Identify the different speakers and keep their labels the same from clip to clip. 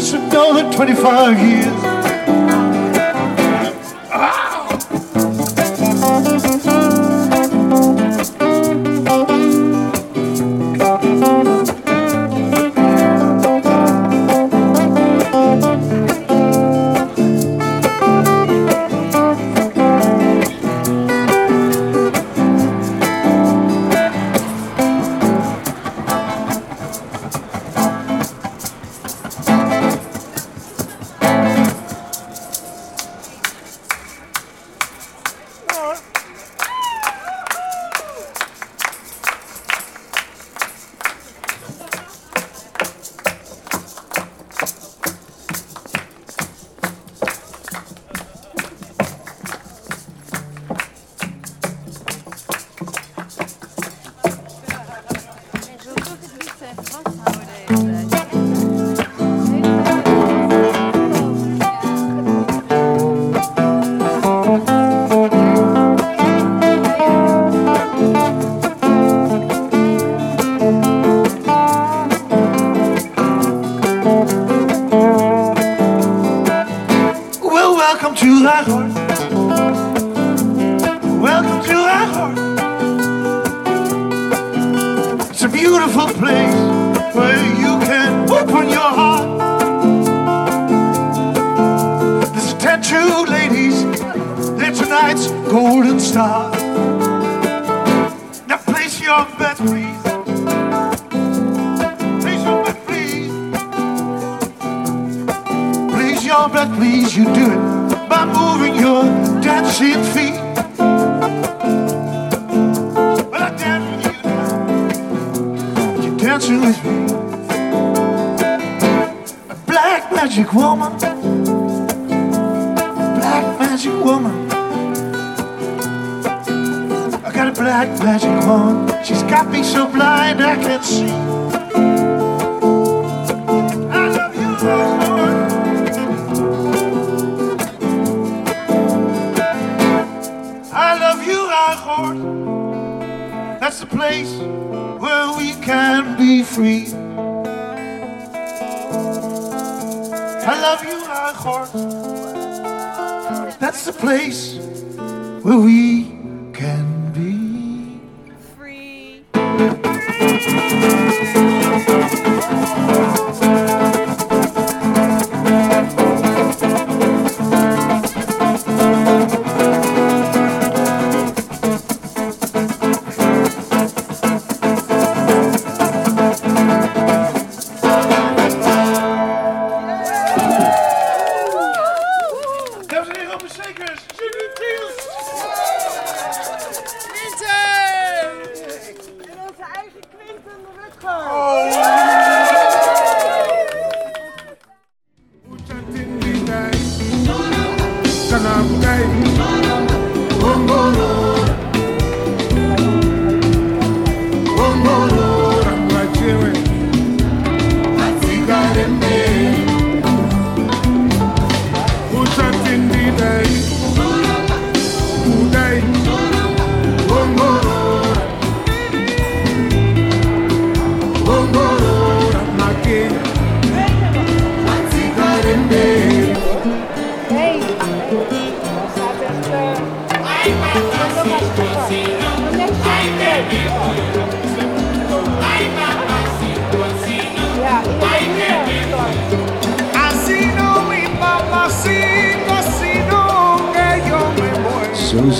Speaker 1: should know that 25 years. your breath, please. You do it by moving your dancing feet. Well, I dance with you now. You're dancing with me. A black magic woman. A black magic woman. I got a black magic woman. She's got me so blind I can't see. That's the place where we can be free. I love you, my heart. That's the place where we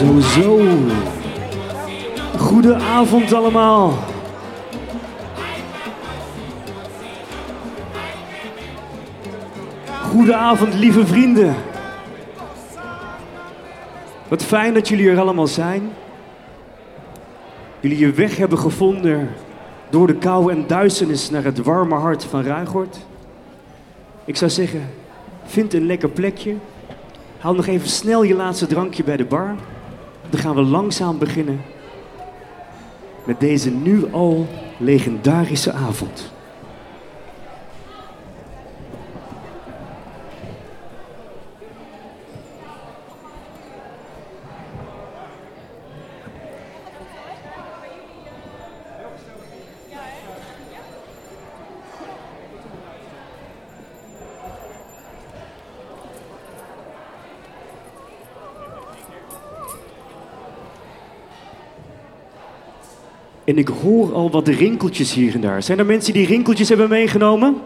Speaker 2: Zo. Goedenavond allemaal. Goedenavond, lieve vrienden. Wat fijn dat jullie er allemaal zijn. Jullie je weg hebben gevonden door de kou en duisternis naar het warme hart van Ruigort. Ik zou zeggen, vind een lekker plekje. Haal nog even snel je laatste drankje bij de bar dan gaan we langzaam beginnen met deze nu al legendarische avond.
Speaker 3: En ik hoor al wat rinkeltjes hier en daar. Zijn er mensen die rinkeltjes hebben meegenomen?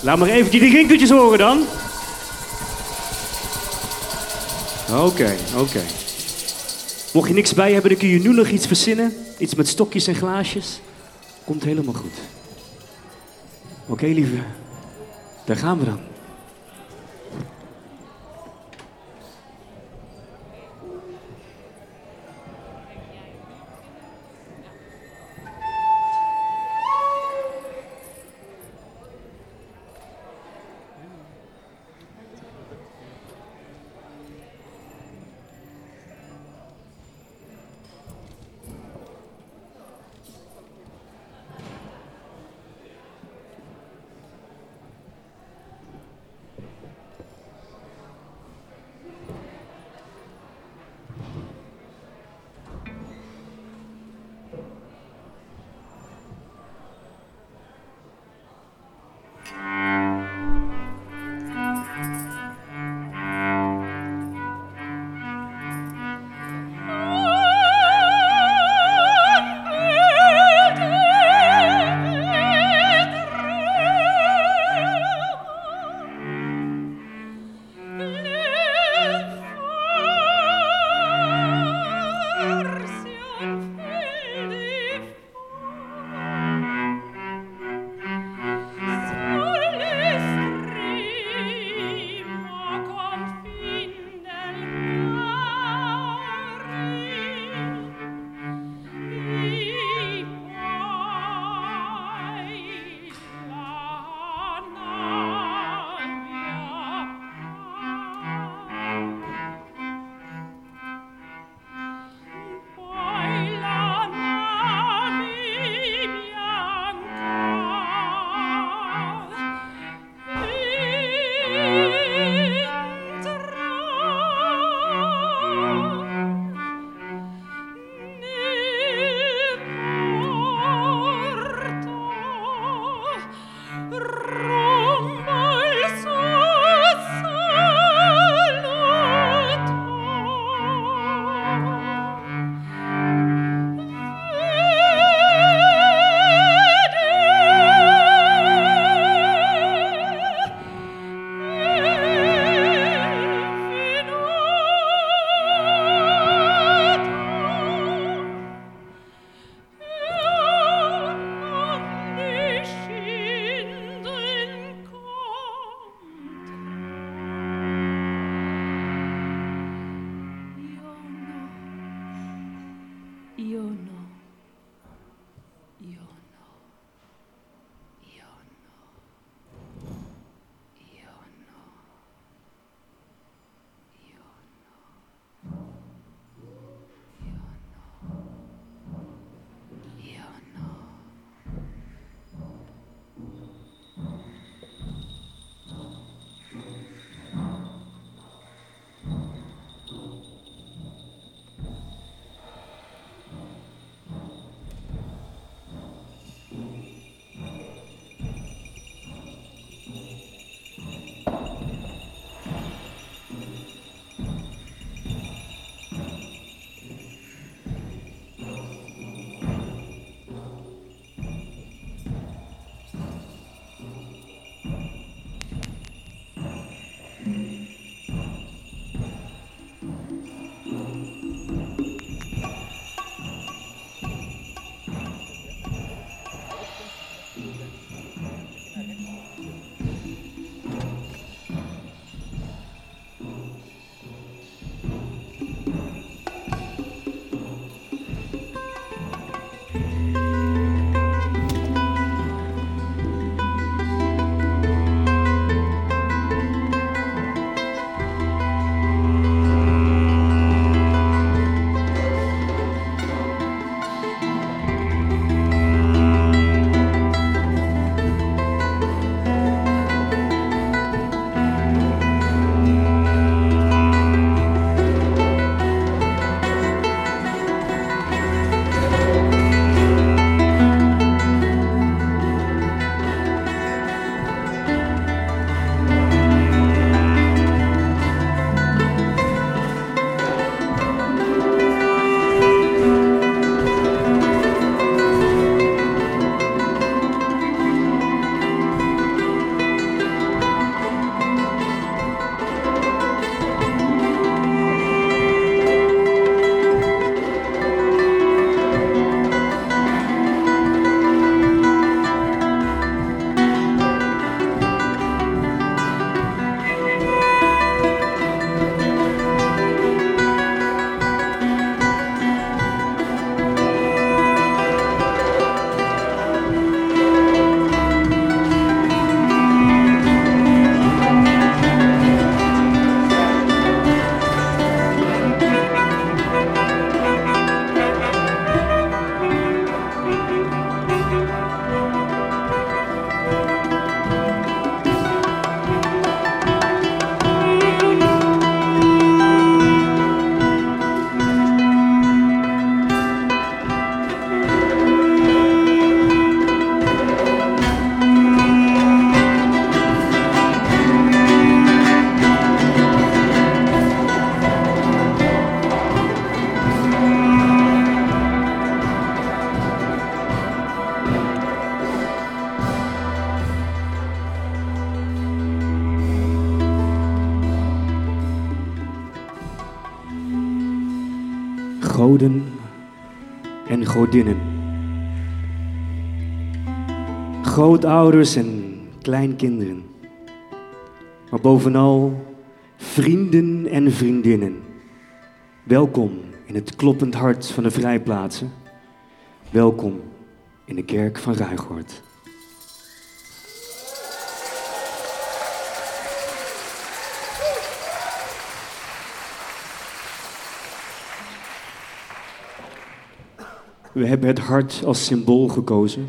Speaker 3: Laat maar even die rinkeltjes horen dan. Oké, oké. Mocht je niks bij hebben, dan kun je nu nog iets verzinnen. Iets met stokjes en glaasjes. Komt helemaal goed. Oké, lieve. Daar gaan we dan.
Speaker 2: Grootouders en kleinkinderen. Maar bovenal vrienden en vriendinnen. Welkom in het kloppend hart van de vrijplaatsen. Welkom in de kerk van Ruigoord. We hebben het hart als symbool gekozen,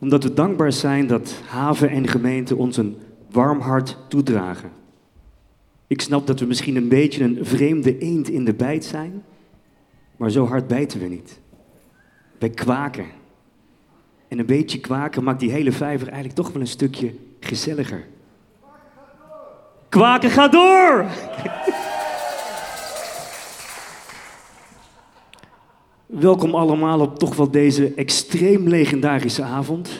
Speaker 2: omdat we dankbaar zijn dat haven en gemeente ons een warm hart toedragen. Ik snap dat we misschien een beetje een vreemde eend in de bijt zijn, maar zo hard bijten we niet. Wij kwaken. En een beetje kwaken maakt die hele vijver eigenlijk toch wel een stukje gezelliger. Kwaken gaat door! Welkom allemaal op toch wel deze extreem legendarische avond.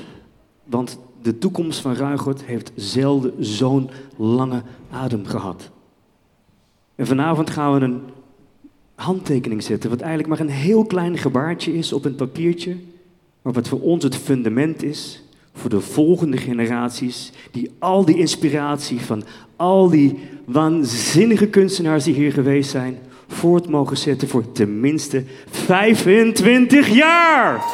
Speaker 2: Want de toekomst van Ruigoord heeft zelden zo'n lange adem gehad. En vanavond gaan we een handtekening zetten, wat eigenlijk maar een heel klein gebaartje is op een papiertje, maar wat voor ons het fundament is voor de volgende generaties, die al die inspiratie van al die waanzinnige kunstenaars die hier geweest zijn, voort mogen zetten voor tenminste 25 jaar.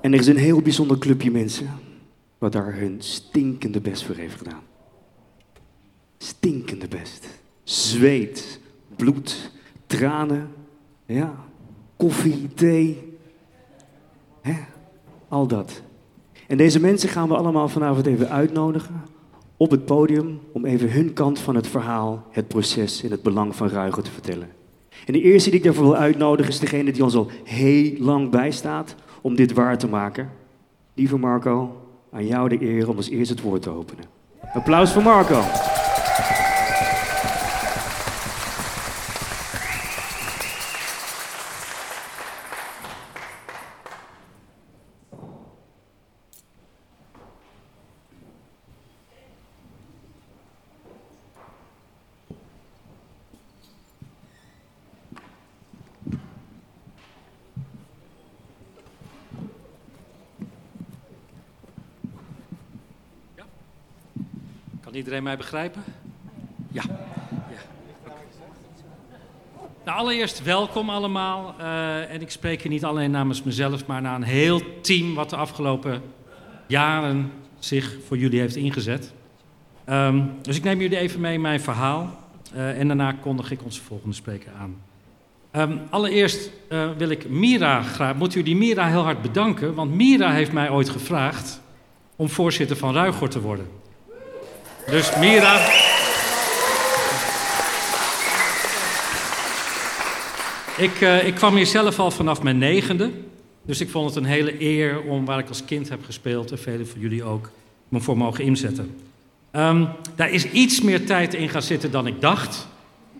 Speaker 2: En er is een heel bijzonder clubje mensen wat daar hun stinkende best voor heeft gedaan. Stinkende best. Zweet, bloed, tranen, ja, koffie, thee, al dat. En deze mensen gaan we allemaal vanavond even uitnodigen op het podium om even hun kant van het verhaal, het proces en het belang van Ruigen te vertellen. En de eerste die ik daarvoor wil uitnodigen is degene die ons al heel lang bijstaat om dit waar te maken. Lieve Marco, aan jou de eer om als eerst het woord te openen. Applaus voor Marco.
Speaker 4: Iedereen mij begrijpen? Ja. ja. Nou, allereerst welkom allemaal. Uh, en ik spreek hier niet alleen namens mezelf, maar naar een heel team wat de afgelopen jaren zich voor jullie heeft ingezet. Um, dus ik neem jullie even mee in mijn verhaal. Uh, en daarna kondig ik onze volgende spreker aan. Um, allereerst uh, wil ik Mira graag, moet jullie Mira heel hard bedanken, want Mira heeft mij ooit gevraagd om voorzitter van Ruigort te worden. Dus Mira. Ik, uh, ik kwam hier zelf al vanaf mijn negende. Dus ik vond het een hele eer om waar ik als kind heb gespeeld, en velen van jullie ook, me voor mogen inzetten. Um, daar is iets meer tijd in gaan zitten dan ik dacht.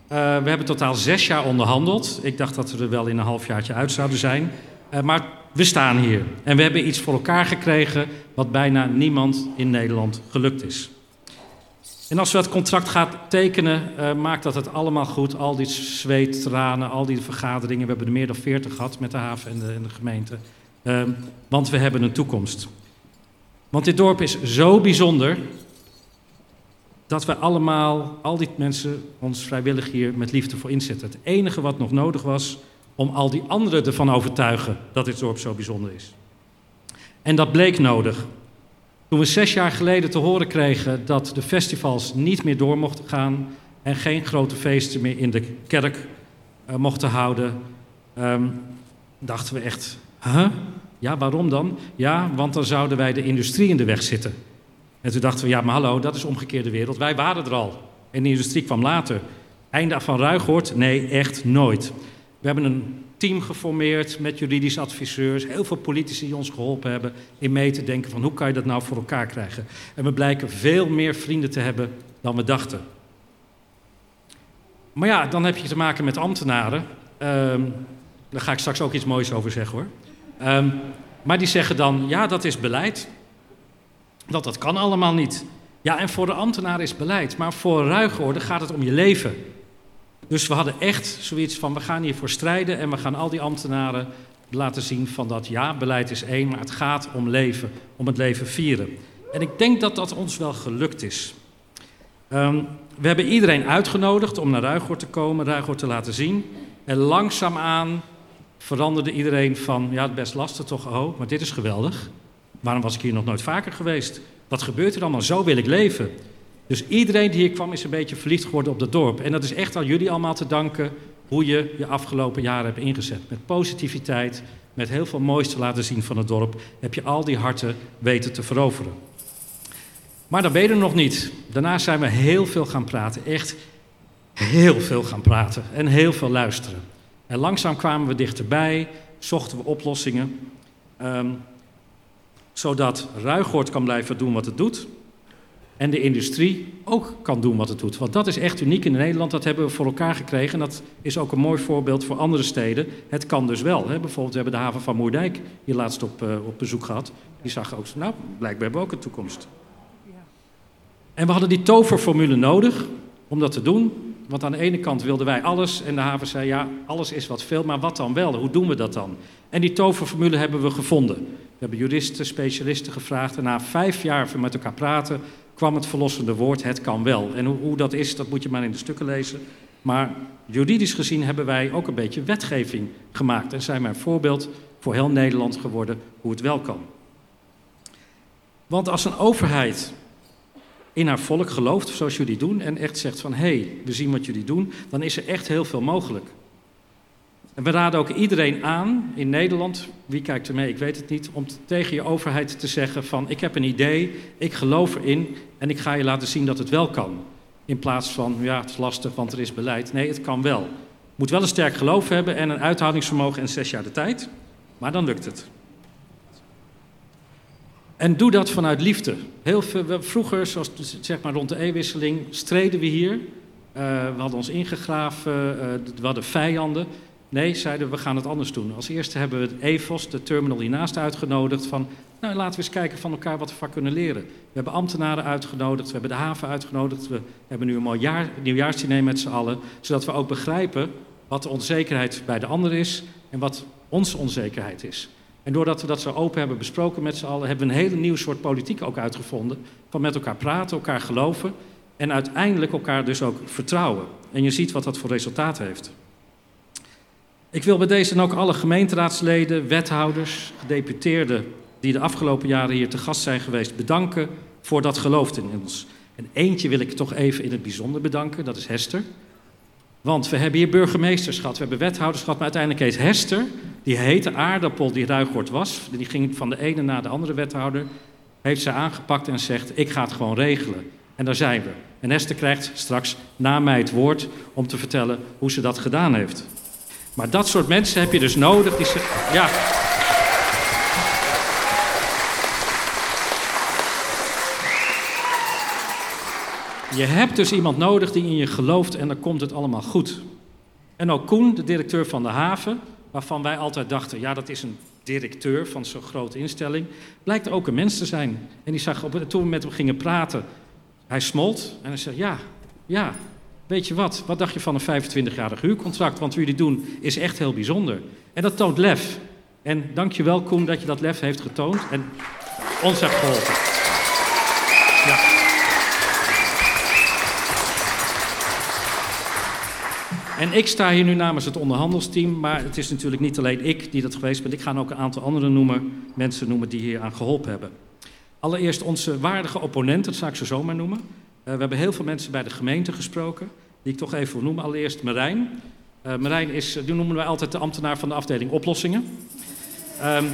Speaker 4: Uh, we hebben totaal zes jaar onderhandeld. Ik dacht dat we er wel in een halfjaartje uit zouden zijn. Uh, maar we staan hier. En we hebben iets voor elkaar gekregen wat bijna niemand in Nederland gelukt is. En als we dat contract gaan tekenen, uh, maakt dat het allemaal goed. Al die zweet, tranen, al die vergaderingen. We hebben er meer dan veertig gehad met de haven en de, de gemeente. Uh, want we hebben een toekomst. Want dit dorp is zo bijzonder dat we allemaal, al die mensen, ons vrijwillig hier met liefde voor inzetten. Het enige wat nog nodig was om al die anderen ervan overtuigen dat dit dorp zo bijzonder is. En dat bleek nodig. Toen we zes jaar geleden te horen kregen dat de festivals niet meer door mochten gaan en geen grote feesten meer in de kerk uh, mochten houden, um, dachten we echt, huh? Ja, waarom dan? Ja, want dan zouden wij de industrie in de weg zitten. En toen dachten we, ja, maar hallo, dat is omgekeerde wereld. Wij waren er al. En de industrie kwam later. Einde van Ruigoord? Nee, echt nooit. We hebben een team geformeerd met juridische adviseurs, heel veel politici die ons geholpen hebben in mee te denken van hoe kan je dat nou voor elkaar krijgen. En we blijken veel meer vrienden te hebben dan we dachten. Maar ja, dan heb je te maken met ambtenaren. Um, daar ga ik straks ook iets moois over zeggen hoor. Um, Maar die zeggen dan, ja, dat is beleid. Dat dat kan allemaal niet. Ja, en voor de ambtenaar is beleid. Maar voor Ruigoorde gaat het om je leven. Dus we hadden echt zoiets van, we gaan hiervoor strijden en we gaan al die ambtenaren laten zien van dat ja, beleid is één, maar het gaat om leven, om het leven vieren. En ik denk dat dat ons wel gelukt is. Um, we hebben iedereen uitgenodigd om naar Ruigoord te komen, Ruigoord te laten zien. En langzaamaan veranderde iedereen van, ja, het best lastig toch, oh, maar dit is geweldig. Waarom was ik hier nog nooit vaker geweest? Wat gebeurt er allemaal? Zo wil ik leven. Dus iedereen die hier kwam is een beetje verliefd geworden op het dorp. En dat is echt aan jullie allemaal te danken hoe je je afgelopen jaren hebt ingezet. Met positiviteit, met heel veel moois te laten zien van het dorp, heb je al die harten weten te veroveren. Maar ben je er nog niet. Daarna zijn we heel veel gaan praten. Echt heel veel gaan praten en heel veel luisteren. En langzaam kwamen we dichterbij, zochten we oplossingen. Um, zodat Ruigoord kan blijven doen wat het doet. En de industrie ook kan doen wat het doet. Want dat is echt uniek in Nederland. Dat hebben we voor elkaar gekregen. En dat is ook een mooi voorbeeld voor andere steden. Het kan dus wel. Hè. Bijvoorbeeld, we hebben de haven van Moerdijk hier laatst op, uh, op bezoek gehad. Die zag ook, nou, blijkbaar hebben we ook een toekomst. En we hadden die toverformule nodig om dat te doen. Want aan de ene kant wilden wij alles en de haven zei ja, alles is wat veel, maar wat dan wel? Hoe doen we dat dan? En die toverformule hebben we gevonden. We hebben juristen, specialisten gevraagd en na vijf jaar met elkaar praten kwam het verlossende woord het kan wel. En hoe, hoe dat is, dat moet je maar in de stukken lezen. Maar juridisch gezien hebben wij ook een beetje wetgeving gemaakt en zijn wij een voorbeeld voor heel Nederland geworden hoe het wel kan. Want als een overheid in haar volk gelooft, zoals jullie doen, en echt zegt van hé, hey, we zien wat jullie doen, dan is er echt heel veel mogelijk. We raden ook iedereen aan in Nederland, wie kijkt er mee, ik weet het niet, om tegen je overheid te zeggen van ik heb een idee, ik geloof erin en ik ga je laten zien dat het wel kan. In plaats van ja, het is lastig, want er is beleid. Nee, het kan wel. Moet wel een sterk geloof hebben en een uithoudingsvermogen en zes jaar de tijd, maar dan lukt het. En doe dat vanuit liefde. Heel vroeger, zoals zeg maar rond de eeuwwisseling, streden we hier. Uh, we hadden ons ingegraven, uh, we hadden vijanden. Nee, zeiden we, gaan het anders doen. Als eerste hebben we het EVOS, de terminal hiernaast, uitgenodigd. Van, nou, laten we eens kijken van elkaar wat we van kunnen leren. We hebben ambtenaren uitgenodigd, we hebben de haven uitgenodigd. We hebben nu een jaar, nieuwjaarsdiner met z'n allen. Zodat we ook begrijpen wat de onzekerheid bij de ander is en wat onze onzekerheid is. En doordat we dat zo open hebben besproken met z'n allen, hebben we een hele nieuw soort politiek ook uitgevonden. Van met elkaar praten, elkaar geloven en uiteindelijk elkaar dus ook vertrouwen. En je ziet wat dat voor resultaat heeft. Ik wil bij deze ook alle gemeenteraadsleden, wethouders, gedeputeerden die de afgelopen jaren hier te gast zijn geweest, bedanken voor dat geloof in ons. En eentje wil ik toch even in het bijzonder bedanken, dat is Hester. Want we hebben hier burgemeesters gehad, we hebben wethouders gehad, maar uiteindelijk heet Hester, die hete aardappel die Ruigoord was, die ging van de ene naar de andere wethouder, heeft ze aangepakt en zegt, ik ga het gewoon regelen. En daar zijn we. En Hester krijgt straks na mij het woord om te vertellen hoe ze dat gedaan heeft. Maar dat soort mensen heb je dus nodig. Die ze, ja. Je hebt dus iemand nodig die in je gelooft en dan komt het allemaal goed. En ook Koen, de directeur van de haven, waarvan wij altijd dachten, ja dat is een directeur van zo'n grote instelling, blijkt ook een mens te zijn. En die zag, op, toen we met hem gingen praten, hij smolt en hij zei, ja, ja, weet je wat, wat dacht je van een 25-jarig huurcontract? Want wat jullie doen is echt heel bijzonder. En dat toont lef. En dank je wel, Koen, dat je dat lef heeft getoond en ons hebt geholpen. Ja. En ik sta hier nu namens het onderhandelsteam, maar het is natuurlijk niet alleen ik die dat geweest ben. Ik ga ook een aantal andere noemen, mensen noemen die hier aan geholpen hebben. Allereerst onze waardige opponenten, dat zou ik ze zomaar noemen. Uh, we hebben heel veel mensen bij de gemeente gesproken, die ik toch even wil noemen. Allereerst Marijn. Uh, Marijn is, die noemen wij altijd de ambtenaar van de afdeling oplossingen. Um,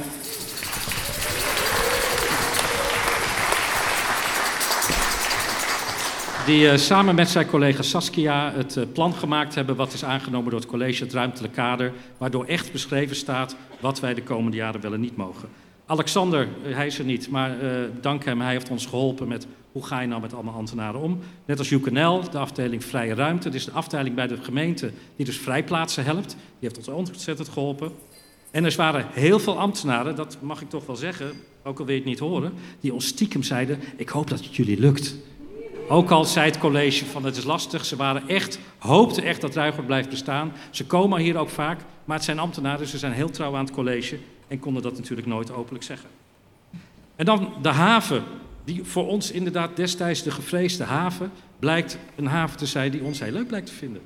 Speaker 4: die samen met zijn collega Saskia het plan gemaakt hebben wat is aangenomen door het college, het ruimtelijk kader, waardoor echt beschreven staat wat wij de komende jaren wel en niet mogen. Alexander, uh, hij is er niet, maar dank hem, hij heeft ons geholpen met hoe ga je nou met allemaal ambtenaren om. Net als UKNL, de afdeling Vrije Ruimte, dit is de afdeling bij de gemeente die dus vrijplaatsen helpt, die heeft ons ontzettend geholpen. En er waren heel veel ambtenaren, dat mag ik toch wel zeggen, ook al wil je het niet horen, die ons stiekem zeiden: Ik hoop dat het jullie lukt. Ook al zei het college van het is lastig, ze waren echt, hoopten echt dat Ruigoord blijft bestaan. Ze komen hier ook vaak, maar het zijn ambtenaren, ze zijn heel trouw aan het college en konden dat natuurlijk nooit openlijk zeggen. En dan de haven, die voor ons inderdaad destijds de gevreesde haven, blijkt een haven te zijn die ons heel leuk blijkt te vinden.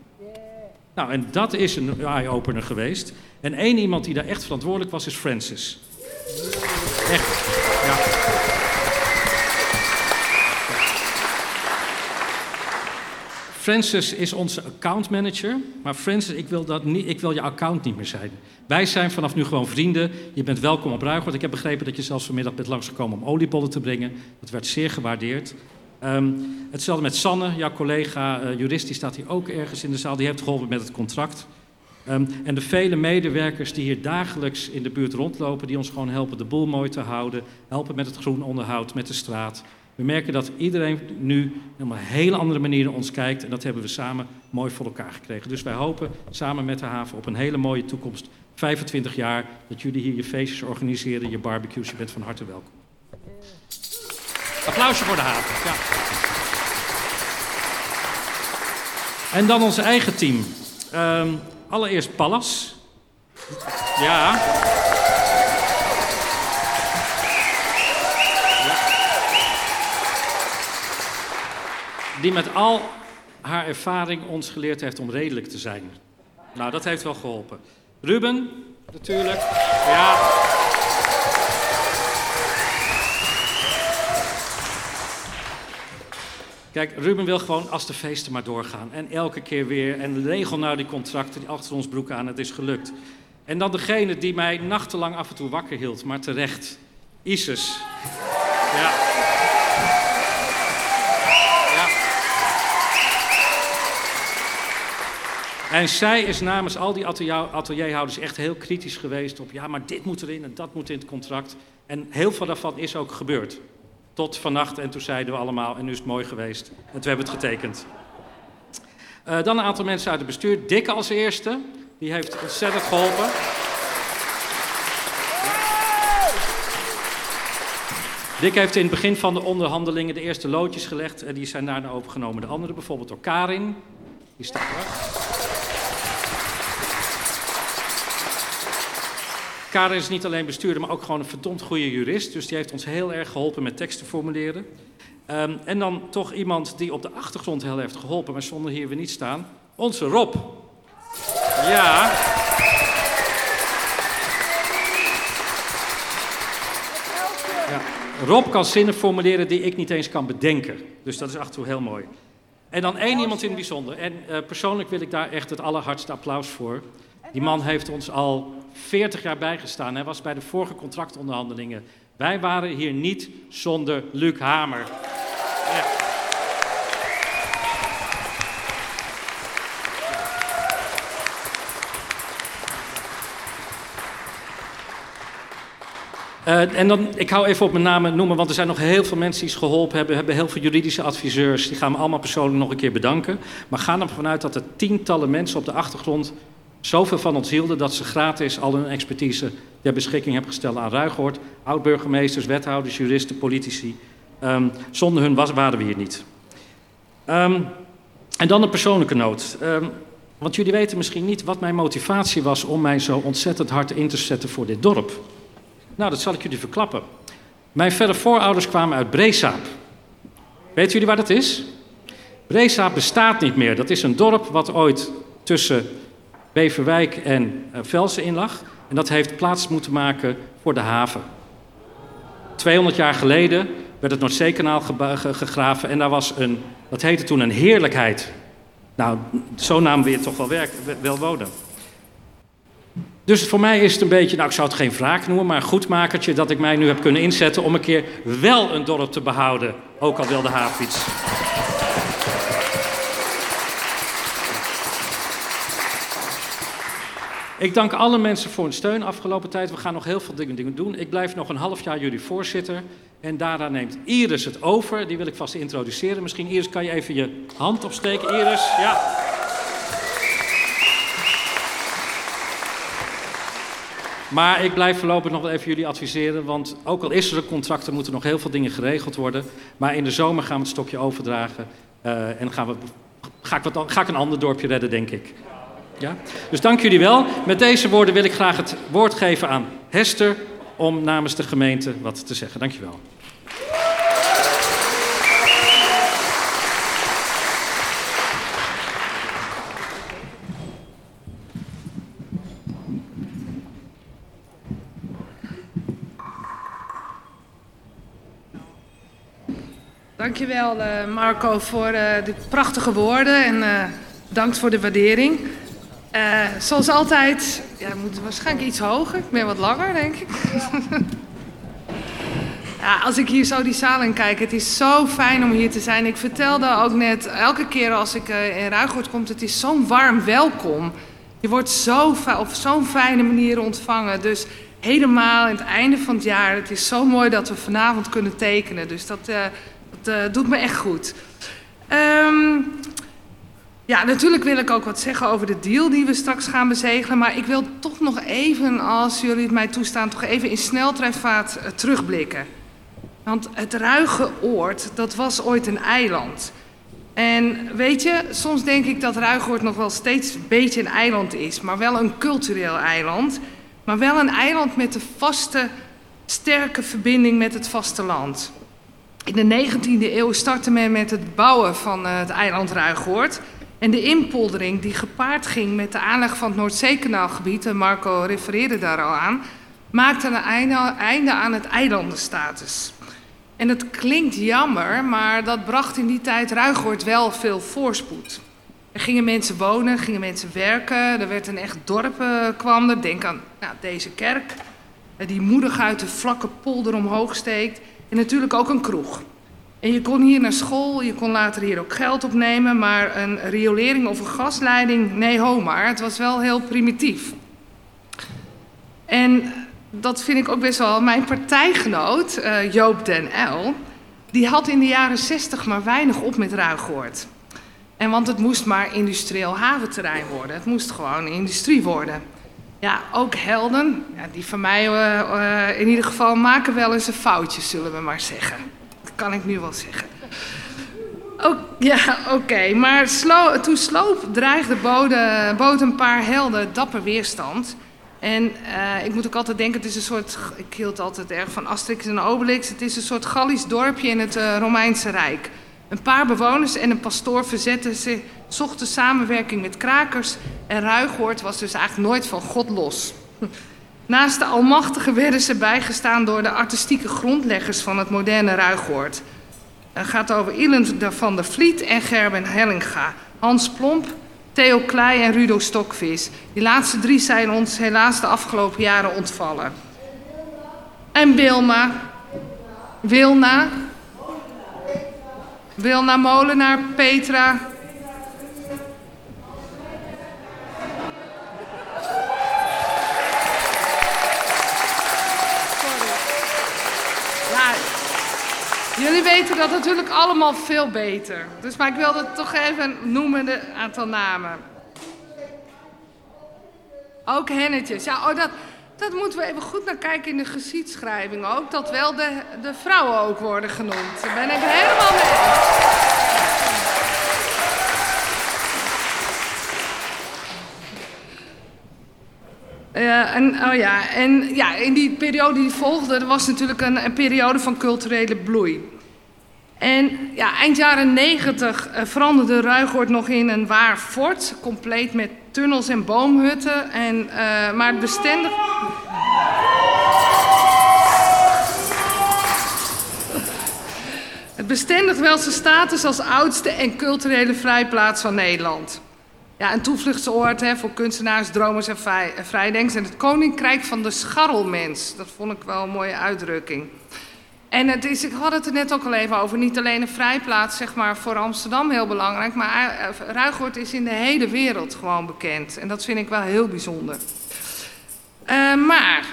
Speaker 4: Nou, en dat is een eye-opener geweest. En één iemand die daar echt verantwoordelijk was, is Francis. Echt, Francis is onze account manager. Maar Francis, ik wil, dat niet, ik wil je account niet meer zijn. Wij zijn vanaf nu gewoon vrienden. Je bent welkom op Ruigoord. Ik heb begrepen dat je zelfs vanmiddag bent langsgekomen om oliebollen te brengen. Dat werd zeer gewaardeerd. Um, hetzelfde met Sanne, jouw collega uh, jurist, die staat hier ook ergens in de zaal. Die heeft geholpen met het contract. Um, en de vele medewerkers die hier dagelijks in de buurt rondlopen, die ons gewoon helpen de boel mooi te houden, helpen met het groen onderhoud, met de straat. We merken dat iedereen nu op een hele andere manier ons kijkt en dat hebben we samen mooi voor elkaar gekregen. Dus wij hopen samen met de haven op een hele mooie toekomst. 25 jaar dat jullie hier je feestjes organiseren, je barbecues. Je bent van harte welkom. Applausje voor de haven. Ja. En dan ons eigen team. Um, allereerst Pallas. Ja. Die met al haar ervaring ons geleerd heeft om redelijk te zijn. Nou, dat heeft wel geholpen. Ruben, natuurlijk. Ja. Kijk, Ruben wil gewoon als de feesten maar doorgaan. En elke keer weer. En regel nou die contracten die achter ons broek aan. Het is gelukt. En dan degene die mij nachtenlang af en toe wakker hield. Maar terecht. Isis. Ja. ja. En zij is namens al die atelierhouders echt heel kritisch geweest op... ja, maar dit moet erin en dat moet in het contract. En heel veel daarvan is ook gebeurd. Tot vannacht en toen zeiden we allemaal, en nu is het mooi geweest. En toen hebben we het getekend. Uh, dan een aantal mensen uit het bestuur. Dick als eerste, die heeft ontzettend geholpen. Dick heeft in het begin van de onderhandelingen de eerste loodjes gelegd. En die zijn daarna overgenomen. De andere, bijvoorbeeld door Karin. Die staat er. Karin is niet alleen bestuurder, maar ook gewoon een verdomd goede jurist. Dus die heeft ons heel erg geholpen met teksten formuleren. Um, en dan toch iemand die op de achtergrond heel heeft geholpen, maar zonder hier weer niet staan. Onze Rob. Ja. Rob kan zinnen formuleren die ik niet eens kan bedenken. Dus dat is af en toe heel mooi. En dan één iemand in het bijzonder. En uh, persoonlijk wil ik daar echt het allerhardste applaus voor. Die man heeft ons al 40 jaar bijgestaan. Hij was bij de vorige contractonderhandelingen. Wij waren hier niet zonder Luc Hamer. Ja. Uh, en dan, ik hou even op mijn namen noemen, want er zijn nog heel veel mensen die ons geholpen hebben. We hebben heel veel juridische adviseurs. Die gaan we allemaal persoonlijk nog een keer bedanken. Maar ga ervan uit dat er tientallen mensen op de achtergrond zoveel van ons hielden dat ze gratis al hun expertise ter beschikking hebben gesteld aan Ruigoord. Oud-burgemeesters, wethouders, juristen, politici. Um, zonder hun was, waren we hier niet. Um, en dan een persoonlijke noot. Um, want jullie weten misschien niet wat mijn motivatie was om mij zo ontzettend hard in te zetten voor dit dorp. Nou, dat zal ik jullie verklappen. Mijn verre voorouders kwamen uit Breesaap. Weten jullie waar dat is? Breesaap bestaat niet meer. Dat is een dorp wat ooit tussen Beverwijk en uh, Velsen. En dat heeft plaats moeten maken voor de haven. 200 jaar geleden werd het Noordzeekanaal gegraven en daar was een, dat heette toen een heerlijkheid. Nou, zo namen we het toch wel, werk, wel wonen. Dus voor mij is het een beetje, nou ik zou het geen wraak noemen, maar een goedmakertje dat ik mij nu heb kunnen inzetten om een keer wel een dorp te behouden, ook al wil de haven iets. Ik dank alle mensen voor hun steun afgelopen tijd. We gaan nog heel veel dingen doen. Ik blijf nog een half jaar jullie voorzitter. En daarna neemt Iris het over. Die wil ik vast introduceren. Misschien Iris, kan je even je hand opsteken. Iris, ja. Maar ik blijf voorlopig nog even jullie adviseren. Want ook al is er een contract, er moeten nog heel veel dingen geregeld worden. Maar in de zomer gaan we het stokje overdragen. eh, en gaan we, ga, ik wat, ga ik een ander dorpje redden, denk ik. Ja? Dus dank jullie wel. Met deze woorden wil ik graag het woord geven aan Hester. om namens de gemeente wat te zeggen. Dank je wel.
Speaker 5: Dankjewel eh Marco voor eh de prachtige woorden en eh bedankt voor de waardering. Eh, zoals altijd, ja, moeten waarschijnlijk iets hoger. Ik ben wat langer, denk ik. ja, als ik hier zo die zaal in kijk, het is zo fijn om hier te zijn. Ik vertelde ook net, elke keer als ik eh, in Ruigoord kom, het is zo'n warm welkom. Je wordt zo op zo'n fijne manier ontvangen. Dus helemaal aan het einde van het jaar, het is zo mooi dat we vanavond kunnen tekenen. Dus dat, eh, dat doet me echt goed. Ehm, ja, natuurlijk wil ik ook wat zeggen over de deal die we straks gaan bezegelen. Maar ik wil toch nog even, als jullie het mij toestaan, toch even in sneltrefvaart eh, terugblikken. Want het Ruige Oord, dat was ooit een eiland. En weet je, soms denk ik dat Ruigoord nog wel steeds een beetje een eiland is. Maar wel een cultureel eiland. Maar wel een eiland met een vaste, sterke verbinding met het vasteland. In de 19e eeuw startte men met het bouwen van eh, het eiland Ruigoord. En de inpoldering die gepaard ging met de aanleg van het Noordzeekanaalgebied, en Marco refereerde daar al aan, maakte een einde, aan het eilandenstatus. En het klinkt jammer, maar dat bracht in die tijd Ruigoord wel veel voorspoed. Er gingen mensen wonen, gingen mensen werken, er werd een echt dorp eh, kwam er. Denk aan nou, deze kerk, eh, die moedig uit de vlakke polder omhoog steekt. En natuurlijk ook een kroeg. En je kon hier naar school, je kon later hier ook geld opnemen, maar een riolering of een gasleiding, nee ho maar. Het was wel heel primitief. En dat vind ik ook best wel. Mijn partijgenoot, eh, Joop den Uyl, die had in de jaren 60 maar weinig op met Ruigoord. En want het moest maar industrieel haventerrein worden. Het moest gewoon industrie worden. Ja, ook helden, ja, die van mij eh, eh, in ieder geval maken wel eens een foutje, zullen we maar zeggen. Kan ik nu wel zeggen. Ja, oké. Maar toen Sloop dreigde, boden, bood een paar helden dapper weerstand. En eh, ik moet ook altijd denken, het is een soort... Ik hield altijd erg van Asterix en Obelix. Het is een soort Gallisch dorpje in het eh, Romeinse Rijk. Een paar bewoners en een pastoor verzetten zich, zochten samenwerking met krakers. En Ruigoord was dus eigenlijk nooit van God los. Naast de Almachtige werden ze bijgestaan door de artistieke grondleggers van het moderne Ruigoord. Het gaat over Ilend van der Vliet en Gerben Hellinga. Hans Plomp, Theo Klei en Rudo Stokvis. Die laatste drie zijn ons helaas de afgelopen jaren ontvallen. En Wilma, Wilna, Wilna Molenaar, Petra. Jullie weten dat natuurlijk allemaal veel beter. Dus, maar ik wilde toch even noemen, de aantal namen. Ook hennetjes. Ja, oh, dat, dat moeten we even goed naar kijken in de geschiedschrijving ook. Dat wel de, de vrouwen ook worden genoemd. Daar ben ik helemaal mee. Ja, en, oh ja, en ja, in die periode die volgde, er was natuurlijk een, een periode van culturele bloei. En ja, eind jaren negentig uh, veranderde Ruigoord nog in een waar fort, compleet met tunnels en boomhutten. En, uh, maar het bestendig... Het bestendigt wel status als oudste en culturele vrijplaats van Nederland. Ja, een toevluchtsoord hè, voor kunstenaars, dromers en vrij, vrijdenkers. En het koninkrijk van de scharrelmens. Dat vond ik wel een mooie uitdrukking. En het is, ik had het er net ook al even over, niet alleen een vrijplaats zeg maar, voor Amsterdam heel belangrijk, maar Ruigoord is in de hele wereld gewoon bekend. En dat vind ik wel heel bijzonder. Uh, maar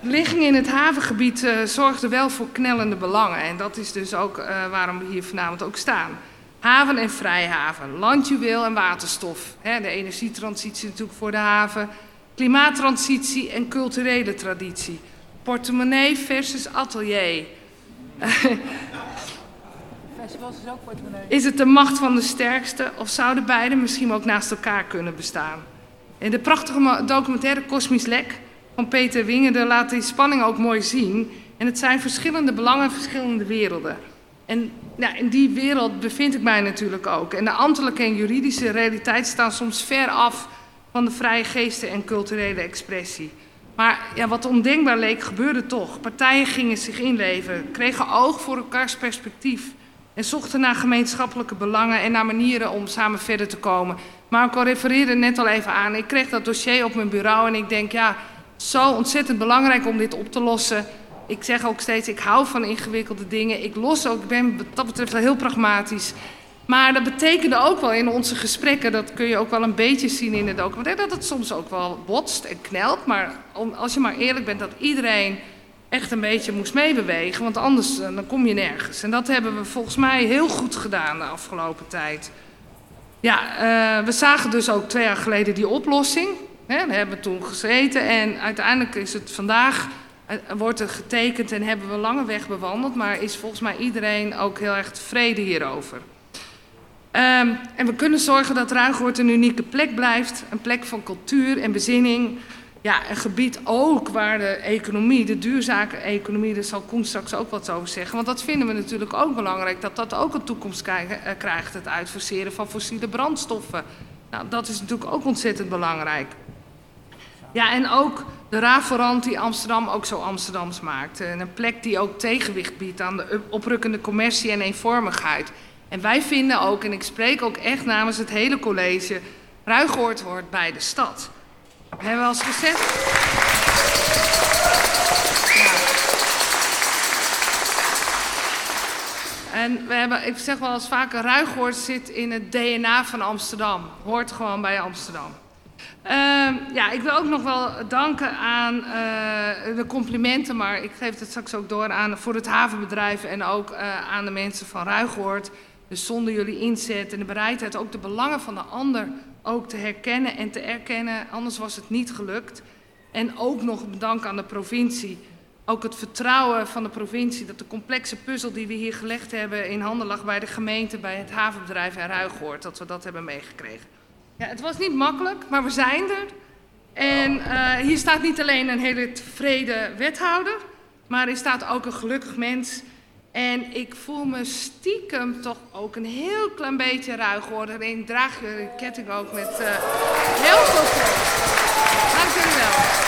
Speaker 5: ligging in het havengebied uh, zorgde wel voor knellende belangen. En dat is dus ook waarom we hier vanavond ook staan. Haven en vrijhaven, landjuweel en waterstof. Hè, de energietransitie natuurlijk voor de haven. Klimaattransitie en culturele traditie. Portemonnee versus atelier. Is het de macht van de sterkste of zouden beide misschien ook naast elkaar kunnen bestaan? In de prachtige documentaire Kosmisch Lek van Peter Wingerde laat die spanning ook mooi zien. En het zijn verschillende belangen, verschillende werelden. En ja, in die wereld bevind ik mij natuurlijk ook. En de ambtelijke en juridische realiteit staan soms ver af van de vrije geesten en culturele expressie. Maar ja, wat ondenkbaar leek, gebeurde toch. Partijen gingen zich inleven, kregen oog voor elkaars perspectief en zochten naar gemeenschappelijke belangen en naar manieren om samen verder te komen. Marco refereerde net al even aan. Ik kreeg dat dossier op mijn bureau en ik denk, ja, zo ontzettend belangrijk om dit op te lossen. Ik zeg ook steeds, ik hou van ingewikkelde dingen. Ik los ook, ik ben wat dat betreft heel pragmatisch. Maar dat betekende ook wel in onze gesprekken, dat kun je ook wel een beetje zien in het documentaire, dat het soms ook wel botst en knelt. Maar als je maar eerlijk bent dat iedereen echt een beetje moest meebewegen, want anders eh, dan kom je nergens. En dat hebben we volgens mij heel goed gedaan de afgelopen tijd. Ja, uh, we zagen dus ook twee jaar geleden die oplossing. Hè, hebben toen gezeten en uiteindelijk is het vandaag, wordt er getekend en hebben we lange weg bewandeld. Maar is volgens mij iedereen ook heel erg tevreden hierover. Um, en we kunnen zorgen dat Ruigoort een unieke plek blijft. Een plek van cultuur en bezinning. Ja, een gebied ook waar de economie, de duurzame economie, daar zal Koen straks ook wat over zeggen. Want dat vinden we natuurlijk ook belangrijk, dat dat ook een toekomst krijgt, het uitfaseren van fossiele brandstoffen. Nou, dat is natuurlijk ook ontzettend belangrijk. Ja, en ook de Raforant die Amsterdam ook zo Amsterdams maakt. En een plek die ook tegenwicht biedt aan de oprukkende commercie en eenvormigheid. En wij vinden ook, en ik spreek ook echt namens het hele college, Ruigoord hoort bij de stad. We hebben al eens gezegd. En we hebben, ik zeg wel eens vaker, Ruigoord zit in het DNA van Amsterdam. Hoort gewoon bij Amsterdam. Uh, ja, ik wil ook nog wel danken aan uh, de complimenten, maar ik geef het straks ook door aan voor het havenbedrijf en ook uh, aan de mensen van Ruigoord. Dus zonder jullie inzet en de bereidheid ook de belangen van de ander ook te herkennen en te erkennen, anders was het niet gelukt. En ook nog bedankt aan de provincie. Ook het vertrouwen van de provincie dat de complexe puzzel die we hier gelegd hebben in handen lag bij de gemeente, bij het havenbedrijf en Ruigoord, dat we dat hebben meegekregen. Ja, het was niet makkelijk, maar we zijn er. En uh, hier staat niet alleen een hele tevreden wethouder, maar er staat ook een gelukkig mens en ik voel me stiekem toch ook een heel klein beetje ruig worden. En draag je ketting ook met uh, heel veel. Dank jullie wel.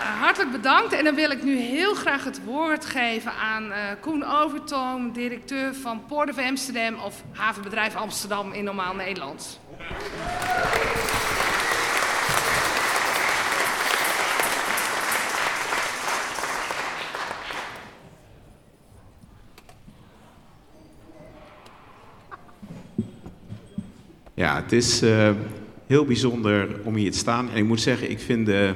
Speaker 5: Uh, hartelijk bedankt. En dan wil ik nu heel graag het woord geven aan uh, Koen Overtoom, directeur van Port of Amsterdam of Havenbedrijf Amsterdam in normaal Nederlands.
Speaker 6: Ja, het is uh, heel bijzonder om hier te staan. En ik moet zeggen, ik vind de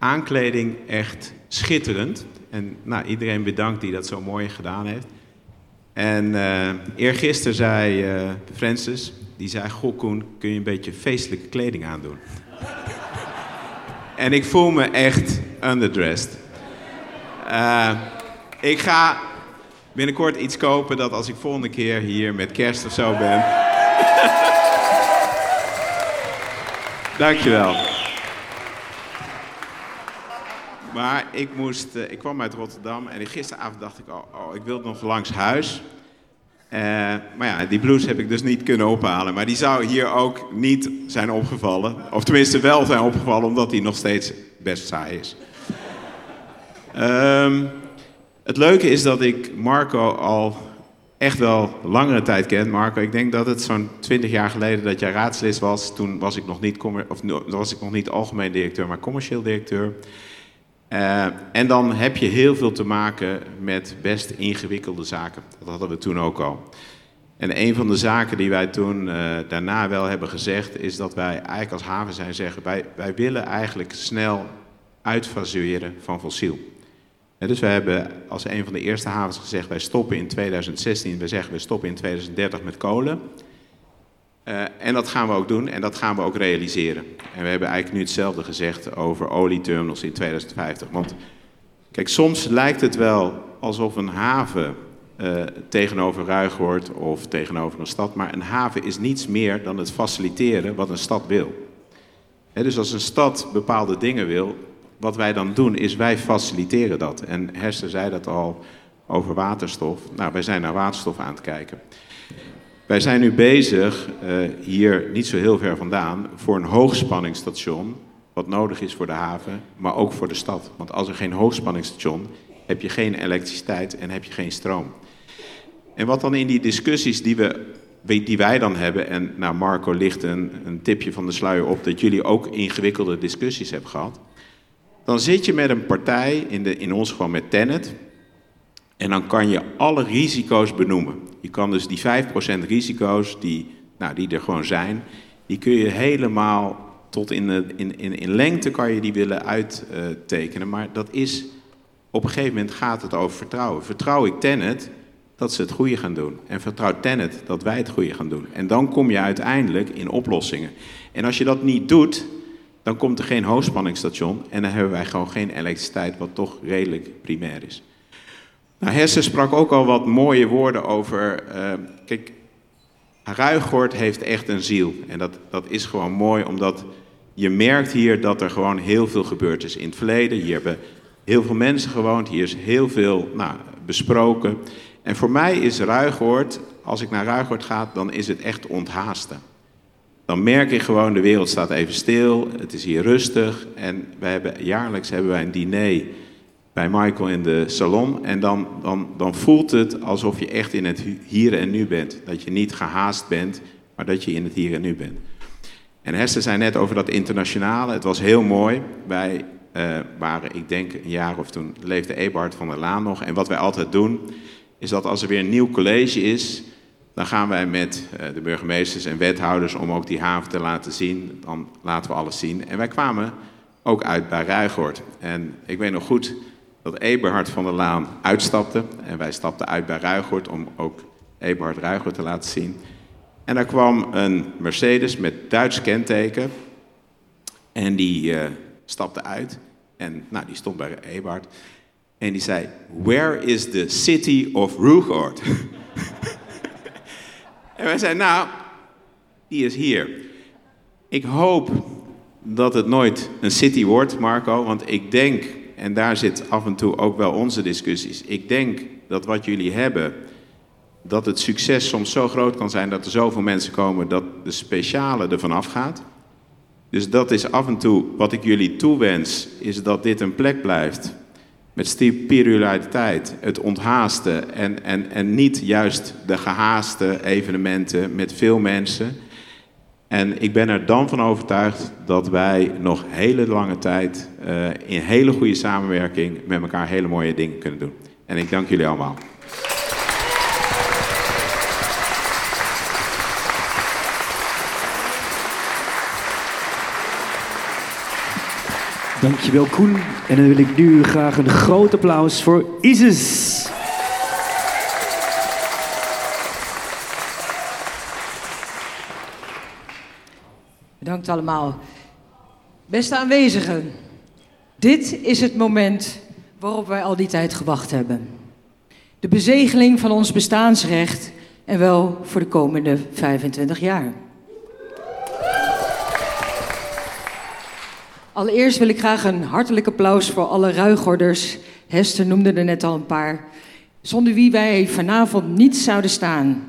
Speaker 6: aankleding echt schitterend. En nou, iedereen bedankt die dat zo mooi gedaan heeft. En uh, eergisteren zei uh, Francis, die zei, goh Koen, kun je een beetje feestelijke kleding aandoen? en ik voel me echt underdressed. Uh, ik ga binnenkort iets kopen dat als ik volgende keer hier met kerst of zo ben... Dankjewel. Maar ik, moest, uh, ik kwam uit Rotterdam en gisteravond dacht ik, oh, oh ik wil nog langs huis. Uh, maar ja, die blues heb ik dus niet kunnen ophalen. Maar die zou hier ook niet zijn opgevallen. Of tenminste wel zijn opgevallen, omdat die nog steeds best saai is. Um, het leuke is dat ik Marco al echt wel langere tijd ken. Marco, ik denk dat het zo'n twintig jaar geleden dat jij raadslid was. Toen was ik nog niet, of, was ik nog niet algemeen directeur, maar commercieel directeur. Uh, en dan heb je heel veel te maken met best ingewikkelde zaken. Dat hadden we toen ook al. En een van de zaken die wij toen uh, daarna wel hebben gezegd, is dat wij eigenlijk als haven zijn zeggen, wij, wij willen eigenlijk snel uitfaseren van fossiel. Dus we hebben als een van de eerste havens gezegd, wij stoppen in 2016, we zeggen we stoppen in 2030 met kolen. Eh, en dat gaan we ook doen en dat gaan we ook realiseren. En we hebben eigenlijk nu hetzelfde gezegd over olieterminals in 2050. Want kijk, soms lijkt het wel alsof een haven eh, tegenover ruig wordt of tegenover een stad. Maar een haven is niets meer dan het faciliteren wat een stad wil. Dus als een stad bepaalde dingen wil, wat wij dan doen is wij faciliteren dat. En Hester zei dat al over waterstof. Nou, wij zijn naar waterstof aan het kijken. Wij zijn nu bezig, uh, hier niet zo heel ver vandaan, voor een hoogspanningsstation. Wat nodig is voor de haven, maar ook voor de stad. Want als er geen hoogspanningsstation heb je geen elektriciteit en heb je geen stroom. En wat dan in die discussies die, we, die wij dan hebben, en nou Marco ligt een, een tipje van de sluier op dat jullie ook ingewikkelde discussies hebben gehad. Dan zit je met een partij, in, de, in ons geval met Tenet, en dan kan je alle risico's benoemen. Je kan dus die 5% risico's die, nou, die er gewoon zijn, die kun je helemaal tot in, de, in, in, in lengte kan je die willen uittekenen. Maar dat is, op een gegeven moment gaat het over vertrouwen. Vertrouw ik Tenet dat ze het goede gaan doen. En vertrouw Tenet dat wij het goede gaan doen. En dan kom je uiteindelijk in oplossingen. En als je dat niet doet, dan komt er geen hoogspanningsstation en dan hebben wij gewoon geen elektriciteit, wat toch redelijk primair is. Nou, Hesse sprak ook al wat mooie woorden over. Uh, kijk, Ruigoord heeft echt een ziel. En dat, dat is gewoon mooi, omdat je merkt hier dat er gewoon heel veel gebeurd is in het verleden. Hier hebben heel veel mensen gewoond, hier is heel veel nou, besproken. En voor mij is Ruigoord, als ik naar Ruigoord ga, dan is het echt onthaasten. Dan merk ik gewoon, de wereld staat even stil, het is hier rustig. En wij hebben, jaarlijks hebben wij een diner bij Michael in de salon. En dan, dan, dan voelt het alsof je echt in het hier en nu bent. Dat je niet gehaast bent, maar dat je in het hier en nu bent. En Hester zei net over dat internationale. Het was heel mooi. Wij uh, waren, ik denk, een jaar of toen leefde Eberhard van der Laan nog. En wat wij altijd doen, is dat als er weer een nieuw college is, dan gaan wij met uh, de burgemeesters en wethouders om ook die haven te laten zien. Dan laten we alles zien. En wij kwamen ook uit bij Ruigoord. En ik weet nog goed dat Eberhard van der Laan uitstapte. En wij stapten uit bij Ruigoord om ook Eberhard Ruigoord te laten zien. En daar kwam een Mercedes met Duits kenteken. En die uh, stapte uit. En nou, die stond bij Eberhard. En die zei, where is the city of Ruigoord? en wij zeiden, nou, die is hier. Ik hoop dat het nooit een city wordt, Marco. Want ik denk en daar zit af en toe ook wel onze discussies. Ik denk dat wat jullie hebben, dat het succes soms zo groot kan zijn dat er zoveel mensen komen dat de speciale ervan afgaat. Dus dat is af en toe wat ik jullie toewens, is dat dit een plek blijft met spiritualiteit, het onthaaste en, en, en niet juist de gehaaste evenementen met veel mensen. En ik ben er dan van overtuigd dat wij nog hele lange tijd uh, in hele goede samenwerking met elkaar hele mooie dingen kunnen doen. En ik dank jullie allemaal.
Speaker 2: Dankjewel Koen. En dan wil ik nu graag een groot applaus voor Isis.
Speaker 7: Bedankt allemaal. Beste aanwezigen, dit is het moment waarop wij al die tijd gewacht hebben. De bezegeling van ons bestaansrecht en wel voor de komende 25 jaar. Allereerst wil ik graag een hartelijk applaus voor alle ruigorders. Hester noemde er net al een paar. Zonder wie wij vanavond niet zouden staan.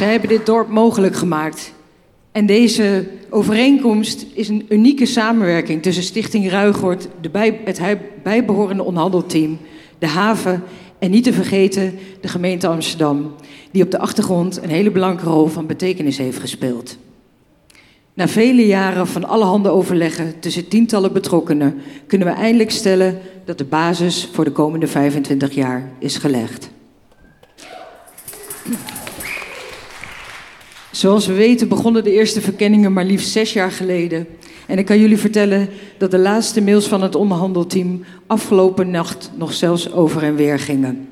Speaker 7: Zij hebben dit dorp mogelijk gemaakt. En deze overeenkomst is een unieke samenwerking tussen Stichting Ruigoord, de bij, het bijbehorende onhandelteam, de haven en niet te vergeten de gemeente Amsterdam, die op de achtergrond een hele belangrijke rol van betekenis heeft gespeeld. Na vele jaren van allerhande overleggen tussen tientallen betrokkenen kunnen we eindelijk stellen dat de basis voor de komende 25 jaar is gelegd. Zoals we weten begonnen de eerste verkenningen maar liefst zes jaar geleden. En ik kan jullie vertellen dat de laatste mails van het onderhandelteam afgelopen nacht nog zelfs over en weer gingen.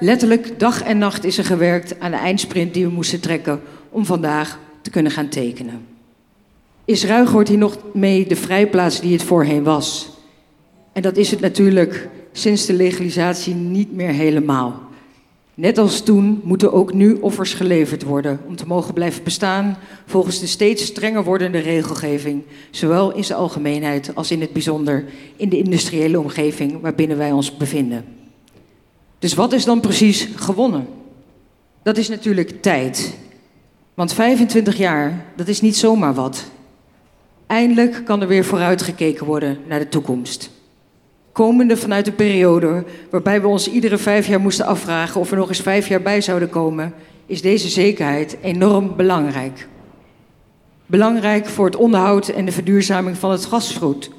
Speaker 7: Letterlijk dag en nacht is er gewerkt aan de eindsprint die we moesten trekken om vandaag te kunnen gaan tekenen. Is Ruigoort hier nog mee de vrijplaats die het voorheen was? En dat is het natuurlijk sinds de legalisatie niet meer helemaal. Net als toen moeten ook nu offers geleverd worden om te mogen blijven bestaan volgens de steeds strenger wordende regelgeving, zowel in zijn algemeenheid als in het bijzonder in de industriële omgeving waarbinnen wij ons bevinden. Dus wat is dan precies gewonnen? Dat is natuurlijk tijd. Want 25 jaar, dat is niet zomaar wat. Eindelijk kan er weer vooruitgekeken worden naar de toekomst. Komende vanuit een periode waarbij we ons iedere vijf jaar moesten afvragen of er nog eens vijf jaar bij zouden komen, is deze zekerheid enorm belangrijk. Belangrijk voor het onderhoud en de verduurzaming van het gasvloed.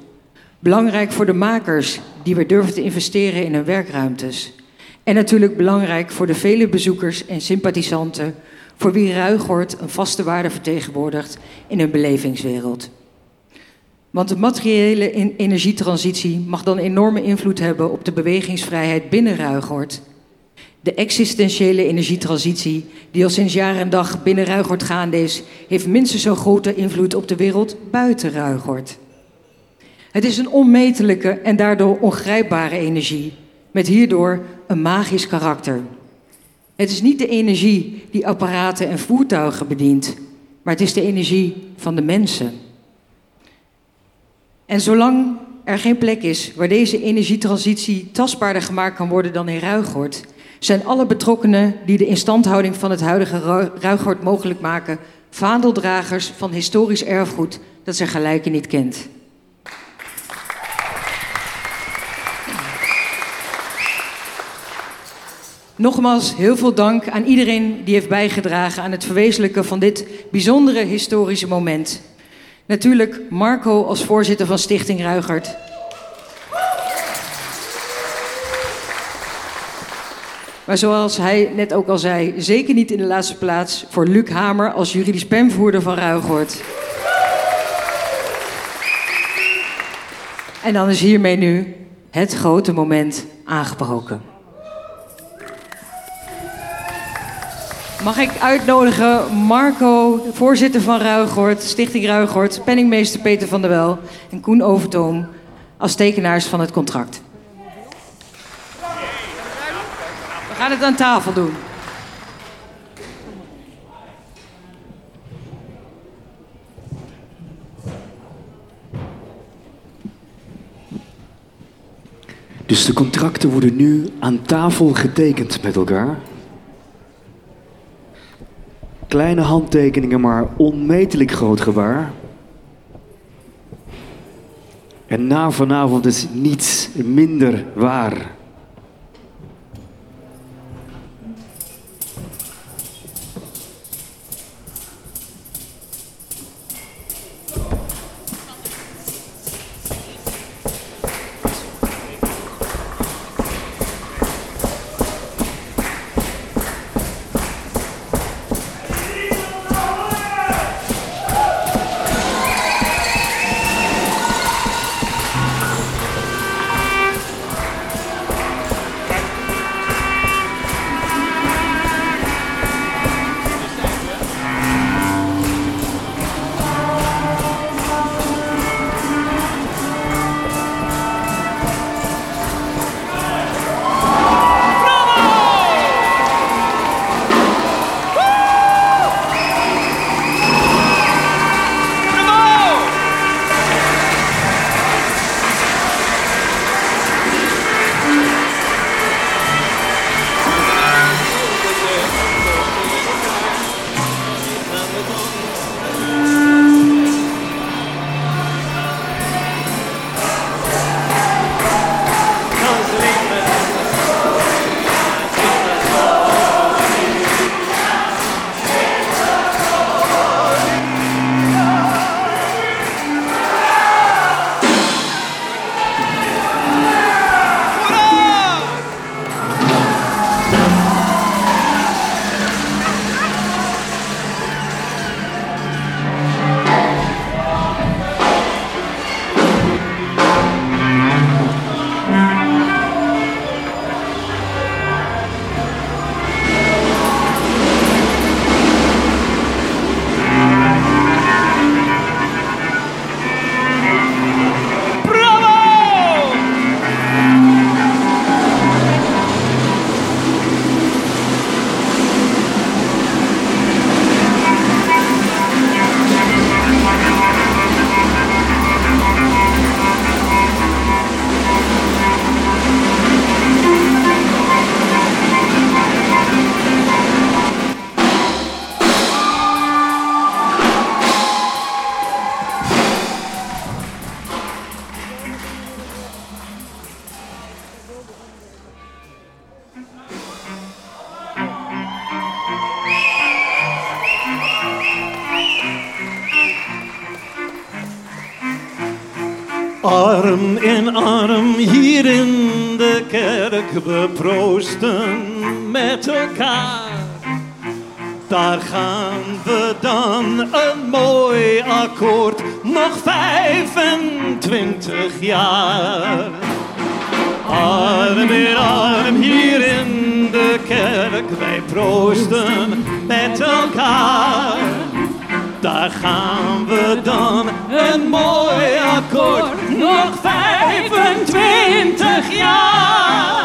Speaker 7: Belangrijk voor de makers die weer durven te investeren in hun werkruimtes. En natuurlijk belangrijk voor de vele bezoekers en sympathisanten voor wie Ruigoort een vaste waarde vertegenwoordigt in hun belevingswereld. Want de materiële energietransitie mag dan enorme invloed hebben op de bewegingsvrijheid binnen Ruigoort. De existentiële energietransitie, die al sinds jaar en dag binnen Ruigoort gaande is, heeft minstens zo'n grote invloed op de wereld buiten Ruigoort. Het is een onmetelijke en daardoor ongrijpbare energie, met hierdoor een magisch karakter. Het is niet de energie die apparaten en voertuigen bedient, maar het is de energie van de mensen. En zolang er geen plek is waar deze energietransitie tastbaarder gemaakt kan worden dan in Ruigoort, zijn alle betrokkenen die de instandhouding van het huidige Ruigoort mogelijk maken, vaandeldragers van historisch erfgoed dat zijn gelijke niet kent. Nogmaals heel veel dank aan iedereen die heeft bijgedragen aan het verwezenlijken van dit bijzondere historische moment. Natuurlijk Marco als voorzitter van Stichting Ruigert. Maar zoals hij net ook al zei, zeker niet in de laatste plaats voor Luc Hamer als juridisch penvoerder van Ruigoort. En dan is hiermee nu het grote moment aangebroken. Mag ik uitnodigen Marco, voorzitter van Ruigoort, Stichting Ruigoort, penningmeester Peter van der Wel en Koen Overtoom als tekenaars van het contract. We gaan het aan tafel doen.
Speaker 2: Dus de contracten worden nu aan tafel getekend met elkaar. Kleine handtekeningen, maar onmetelijk groot gewaar. En na vanavond is niets minder waar.
Speaker 8: Arm in arm hier in de kerk, we proosten met elkaar. Daar gaan we dan een mooi akkoord, nog 25 jaar. Arm in arm hier in de kerk, wij proosten met elkaar. Daar gaan we dan, een mooi akkoord, nog 25 jaar.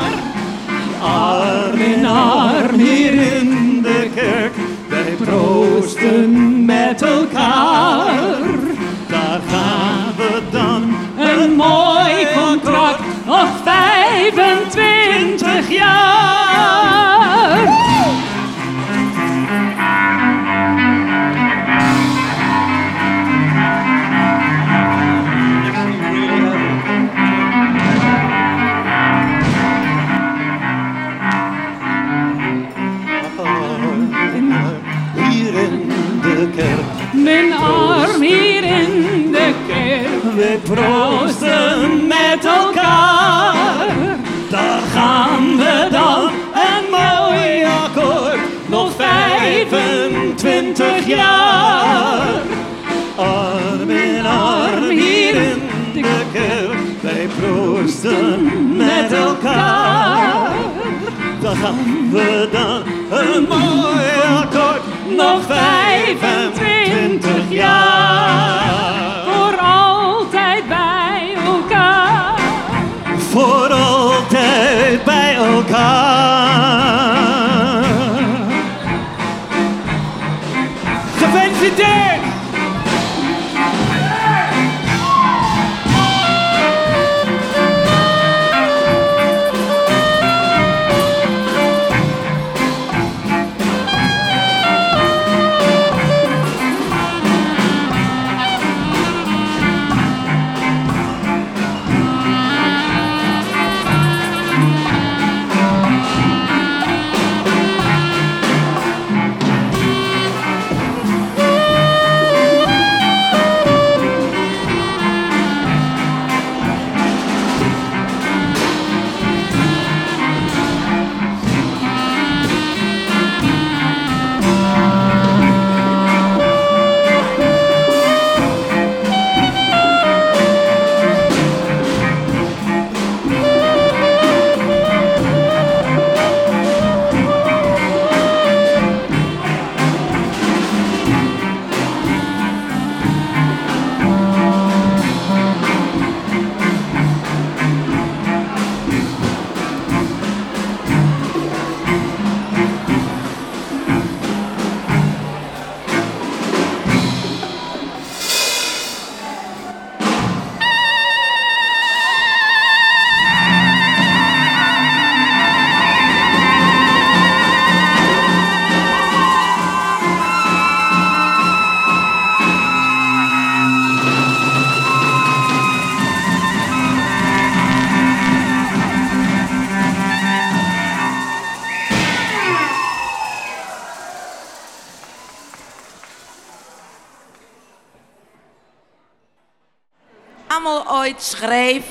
Speaker 8: Arm in arm hier in de kerk, wij proosten met elkaar. Daar gaan we dan, een mooi contract, nog 25 jaar. Jaar. Arm in arm hier in de kerk, wij proosten met elkaar. Daar gaan we dan, een mooi akkoord, nog 25
Speaker 9: schreef.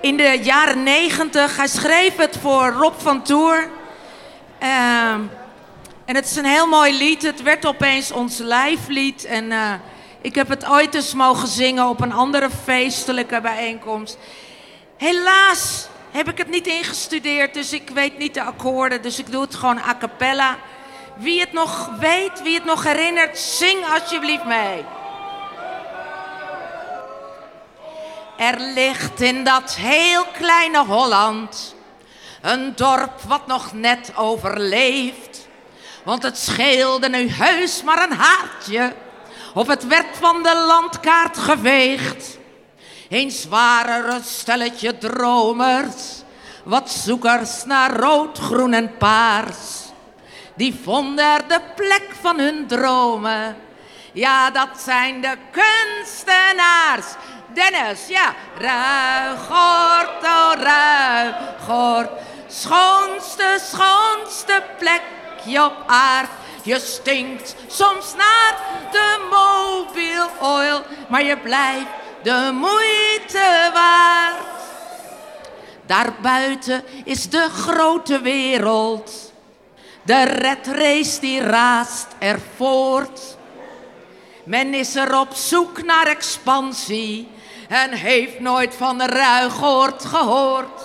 Speaker 9: In de jaren negentig. Hij schreef het voor Rob van Toer. Ehm, en het is een heel mooi lied. Het werd opeens ons lijflied. En eh, ik heb het ooit eens mogen zingen op een andere feestelijke bijeenkomst. Helaas heb ik het niet ingestudeerd, dus ik weet niet de akkoorden. Dus ik doe het gewoon a cappella. Wie het nog weet, wie het nog herinnert, zing alsjeblieft mee. Er ligt in dat heel kleine Holland een dorp wat nog net overleeft. Want het scheelde nu heus maar een haartje of het werd van de landkaart geveegd. Eens waren een stelletje dromers, wat zoekers naar rood, groen en paars. Die vonden er de plek van hun dromen. Ja, dat zijn de kunstenaars. Dennis, ja. Ruigort, oh Ruigort. Schoonste, schoonste plekje op aard. Je stinkt soms naar de mobile oil, maar je blijft de moeite waard. Daarbuiten is de grote wereld. De redrace die raast er voort. Men is er op zoek naar expansie en heeft nooit van de ruigoord gehoord.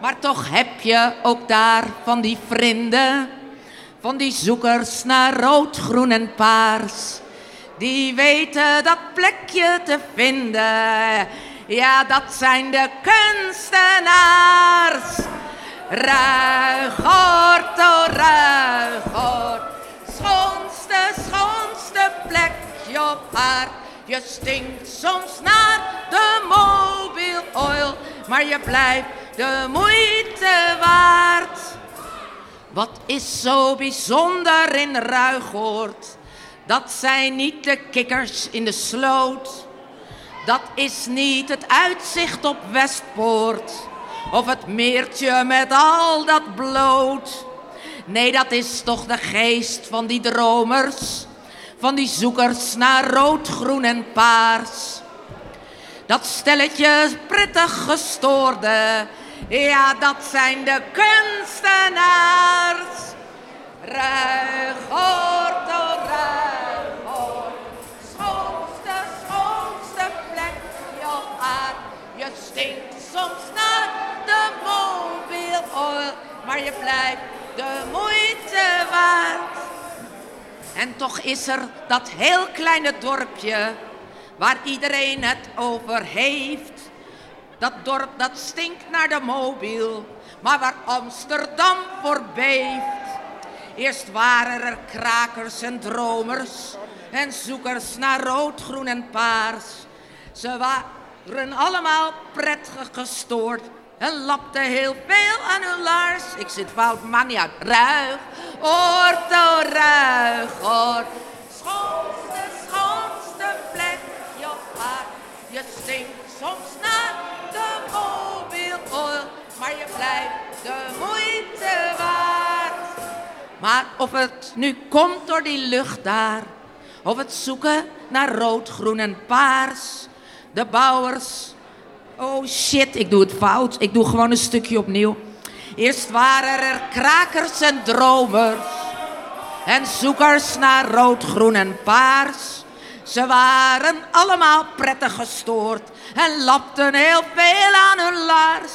Speaker 9: Maar toch heb je ook daar van die vrienden, van die zoekers naar rood, groen en paars. Die weten dat plekje te vinden, ja dat zijn de kunstenaars. Ruigoord, oh ruigoord, schoonste, schoonste plekje op aard. Je stinkt soms naar de mobile oil, maar je blijft de moeite waard. Wat is zo bijzonder in Ruigoord? Dat zijn niet de kikkers in de sloot. Dat is niet het uitzicht op Westpoort. Of het meertje met al dat bloot. Nee, dat is toch de geest van die dromers. Van die zoekers naar rood, groen en paars. Dat stelletje prettig gestoorde. Ja, dat zijn de kunstenaars. Ruigoord, oh ruigoord. Schoonste, schoonste plekje op aard. Je stinkt soms naar de mobile oil. Maar je blijft de moeite waard. En toch is er dat heel kleine dorpje waar iedereen het over heeft. Dat dorp dat stinkt naar de mobiel, maar waar Amsterdam voor beeft. Eerst waren er krakers en dromers en zoekers naar rood, groen en paars. Ze waren allemaal prettig gestoord en lapten heel veel aan hun laars. Ik zit fout, maakt niet uit. Ruig, orto, ruig, oor. Schoonste, schoonste plekje op aard. Je stinkt soms naar de mobile oil, maar je blijft de moeite waard. Maar of het nu komt door die lucht daar, of het zoeken naar rood, groen en paars, de bouwers. Oh shit, ik doe het fout. Ik doe gewoon een stukje opnieuw. Eerst waren er krakers en dromers en zoekers naar rood, groen en paars. Ze waren allemaal prettig gestoord en lapten heel veel aan hun laars.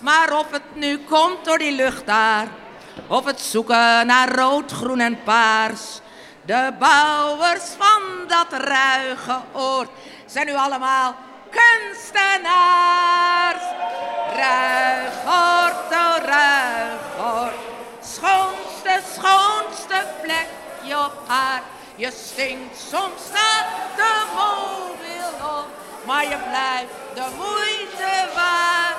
Speaker 9: Maar of het nu komt door die lucht daar, of het zoeken naar rood, groen en paars. De bouwers van dat ruige oord zijn nu allemaal kunstenaars. Ruigoord, oh ruigoord, schoonste, schoonste plekje op aard. Je stinkt soms naar de mobiel op, maar je blijft de moeite waard.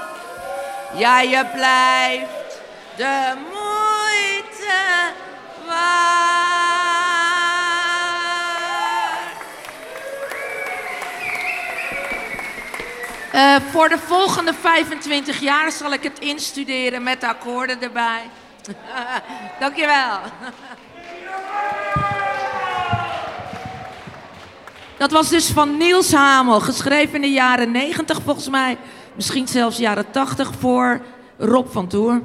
Speaker 9: Ja, je blijft de moeite waard. Eh, voor de volgende 25 jaar zal ik het instuderen met de akkoorden erbij. Dankjewel. Dat was dus van Niels Hamel, geschreven in de jaren 90 volgens mij. Misschien zelfs jaren 80 voor Rob van Toer.